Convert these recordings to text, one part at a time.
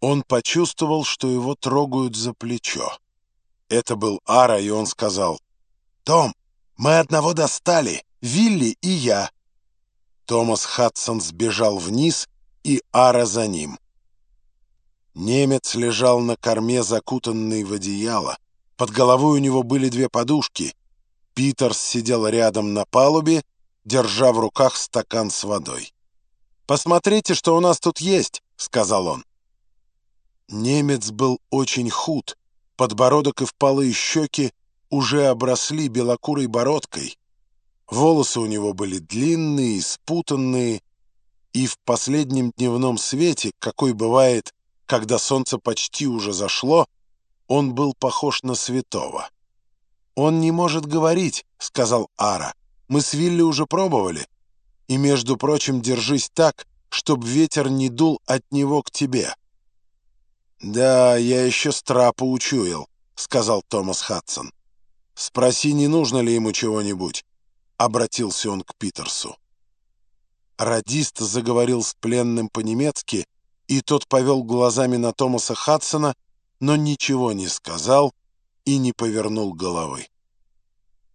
Он почувствовал, что его трогают за плечо. Это был Ара, и он сказал, «Том, мы одного достали, Вилли и я». Томас Хадсон сбежал вниз, и Ара за ним. Немец лежал на корме, закутанный в одеяло. Под головой у него были две подушки. Питерс сидел рядом на палубе, держа в руках стакан с водой. «Посмотрите, что у нас тут есть», — сказал он. Немец был очень худ, подбородок и впалые щеки уже обросли белокурой бородкой. Волосы у него были длинные, спутанные, и в последнем дневном свете, какой бывает, когда солнце почти уже зашло, он был похож на святого. «Он не может говорить», — сказал Ара. «Мы с Вилли уже пробовали. И, между прочим, держись так, чтобы ветер не дул от него к тебе». «Да, я еще страпу учуял», — сказал Томас Хадсон. «Спроси, не нужно ли ему чего-нибудь?» — обратился он к Питерсу. Радист заговорил с пленным по-немецки, и тот повел глазами на Томаса Хадсона, но ничего не сказал и не повернул головы.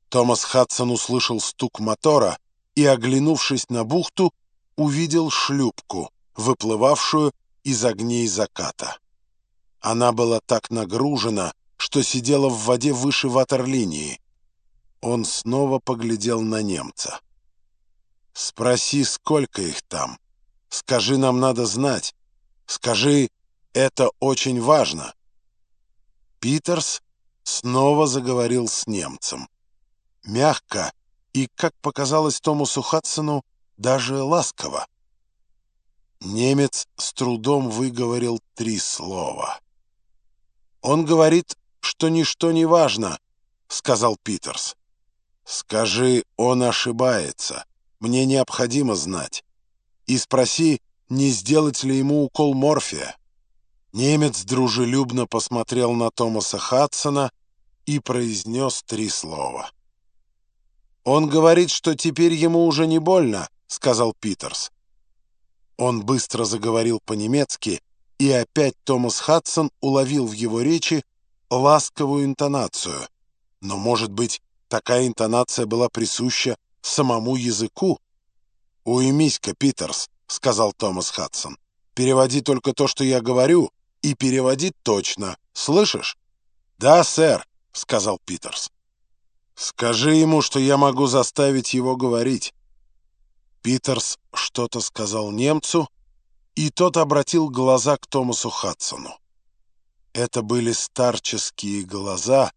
Томас Хадсон услышал стук мотора и, оглянувшись на бухту, увидел шлюпку, выплывавшую из огней заката. Она была так нагружена, что сидела в воде выше ватерлинии. Он снова поглядел на немца. «Спроси, сколько их там. Скажи, нам надо знать. Скажи, это очень важно». Питерс снова заговорил с немцем. Мягко и, как показалось Томасу Хадсону, даже ласково. Немец с трудом выговорил три слова. «Он говорит, что ничто не важно», — сказал Питерс. «Скажи, он ошибается. Мне необходимо знать. И спроси, не сделать ли ему укол морфия». Немец дружелюбно посмотрел на Томаса Хадсона и произнес три слова. «Он говорит, что теперь ему уже не больно», — сказал Питерс. Он быстро заговорил по-немецки, и опять Томас Хадсон уловил в его речи ласковую интонацию. Но, может быть, такая интонация была присуща самому языку? «Уймись-ка, Питерс», — сказал Томас Хадсон. «Переводи только то, что я говорю, и переводи точно. Слышишь?» «Да, сэр», — сказал Питерс. «Скажи ему, что я могу заставить его говорить». Питерс что-то сказал немцу, и тот обратил глаза к Томасу Хадсону. Это были старческие глаза,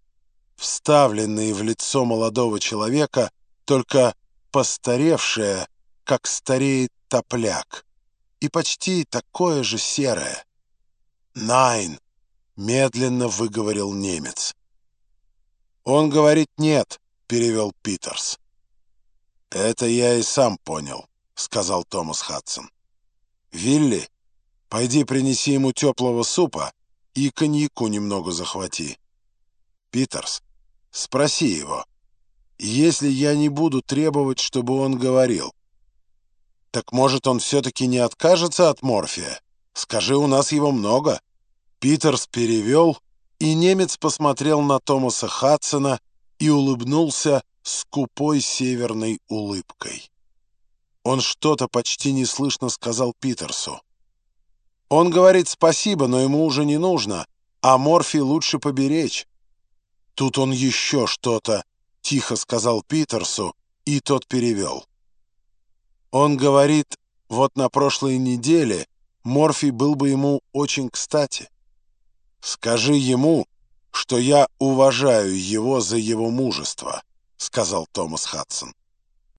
вставленные в лицо молодого человека, только постаревшее, как стареет топляк, и почти такое же серое. «Найн», — медленно выговорил немец. «Он говорит нет», — перевел Питерс. «Это я и сам понял», — сказал Томас Хадсон. «Вилли, пойди принеси ему теплого супа и коньяку немного захвати. Питерс, спроси его, если я не буду требовать, чтобы он говорил, так может он все-таки не откажется от морфия? Скажи, у нас его много». Питерс перевел, и немец посмотрел на Томаса Хадсона и улыбнулся скупой северной улыбкой. Он что-то почти неслышно сказал Питерсу. Он говорит спасибо, но ему уже не нужно, а морфий лучше поберечь. Тут он еще что-то тихо сказал Питерсу, и тот перевел. Он говорит, вот на прошлой неделе морфий был бы ему очень кстати. Скажи ему, что я уважаю его за его мужество, сказал Томас Хадсон.